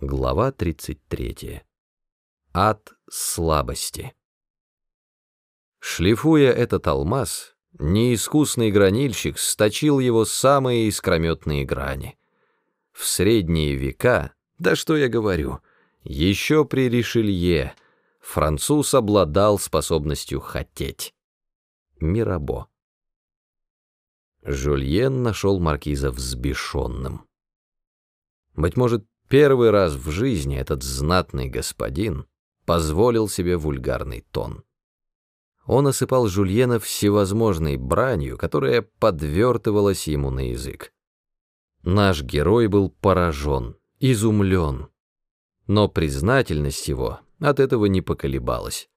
Глава 33. Ад слабости. Шлифуя этот алмаз, неискусный гранильщик сточил его самые искрометные грани. В средние века, да что я говорю, еще при Ришелье француз обладал способностью хотеть. Мирабо. Жульен нашел маркиза взбешенным. Быть может, Первый раз в жизни этот знатный господин позволил себе вульгарный тон. Он осыпал Жульена всевозможной бранью, которая подвертывалась ему на язык. Наш герой был поражен, изумлен, но признательность его от этого не поколебалась.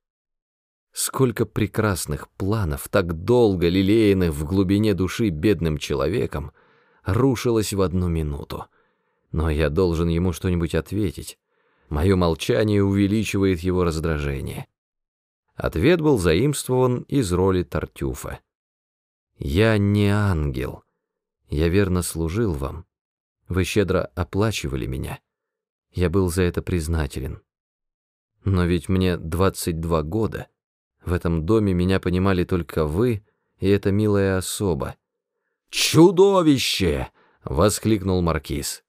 Сколько прекрасных планов, так долго лелеянных в глубине души бедным человеком, рушилось в одну минуту. Но я должен ему что-нибудь ответить. Мое молчание увеличивает его раздражение. Ответ был заимствован из роли Тартюфа. «Я не ангел. Я верно служил вам. Вы щедро оплачивали меня. Я был за это признателен. Но ведь мне 22 года. В этом доме меня понимали только вы и эта милая особа». «Чудовище!» — воскликнул Маркиз.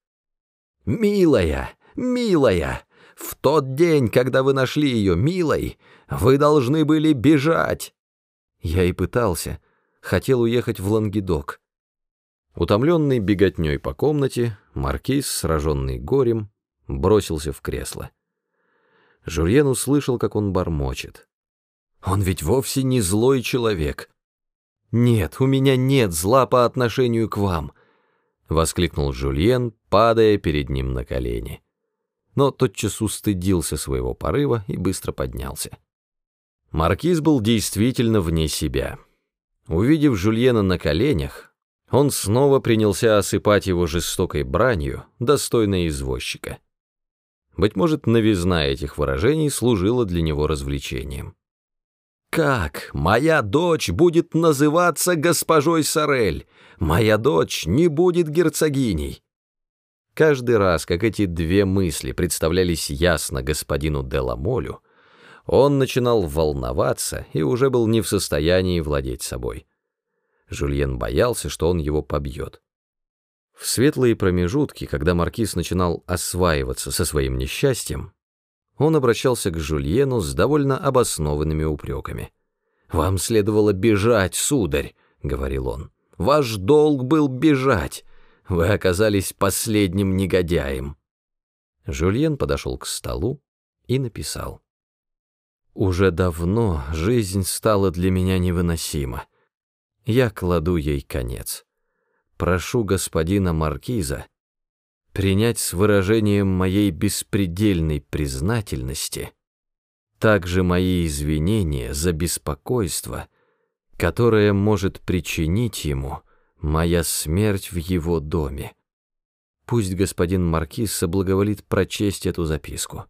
«Милая, милая, в тот день, когда вы нашли ее милой, вы должны были бежать!» Я и пытался, хотел уехать в Лангедок. Утомленный беготней по комнате, маркиз, сраженный горем, бросился в кресло. Жюльен услышал, как он бормочет. «Он ведь вовсе не злой человек!» «Нет, у меня нет зла по отношению к вам!» — воскликнул Жюльен, падая перед ним на колени. Но тотчас устыдился своего порыва и быстро поднялся. Маркиз был действительно вне себя. Увидев Жюльена на коленях, он снова принялся осыпать его жестокой бранью, достойной извозчика. Быть может, новизна этих выражений служила для него развлечением. «Как? Моя дочь будет называться госпожой Сорель! Моя дочь не будет герцогиней!» Каждый раз, как эти две мысли представлялись ясно господину Деламолю, он начинал волноваться и уже был не в состоянии владеть собой. Жульен боялся, что он его побьет. В светлые промежутки, когда маркиз начинал осваиваться со своим несчастьем, он обращался к Жульену с довольно обоснованными упреками. «Вам следовало бежать, сударь», — говорил он. «Ваш долг был бежать. Вы оказались последним негодяем». Жульен подошел к столу и написал. «Уже давно жизнь стала для меня невыносима. Я кладу ей конец. Прошу господина Маркиза принять с выражением моей беспредельной признательности также мои извинения за беспокойство, которое может причинить ему моя смерть в его доме. Пусть господин Маркиз соблаговолит прочесть эту записку.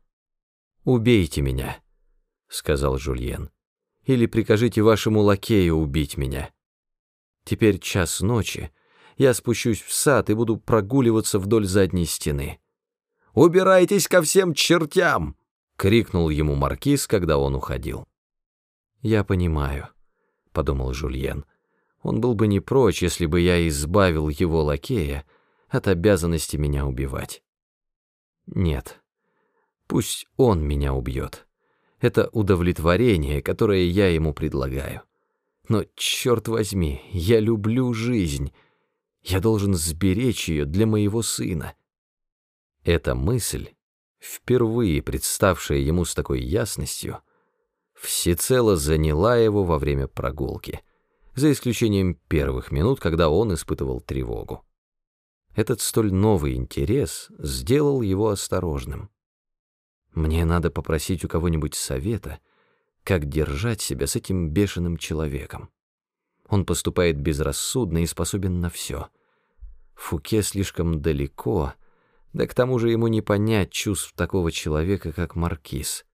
«Убейте меня», — сказал Жульен, — «или прикажите вашему лакею убить меня. Теперь час ночи, — я спущусь в сад и буду прогуливаться вдоль задней стены. «Убирайтесь ко всем чертям!» — крикнул ему маркиз, когда он уходил. «Я понимаю», — подумал Жульен. «Он был бы не прочь, если бы я избавил его лакея от обязанности меня убивать. Нет, пусть он меня убьет. Это удовлетворение, которое я ему предлагаю. Но, черт возьми, я люблю жизнь» Я должен сберечь ее для моего сына. Эта мысль, впервые представшая ему с такой ясностью, всецело заняла его во время прогулки, за исключением первых минут, когда он испытывал тревогу. Этот столь новый интерес сделал его осторожным. Мне надо попросить у кого-нибудь совета, как держать себя с этим бешеным человеком. Он поступает безрассудно и способен на все. Фуке слишком далеко, да к тому же ему не понять чувств такого человека, как Маркиз.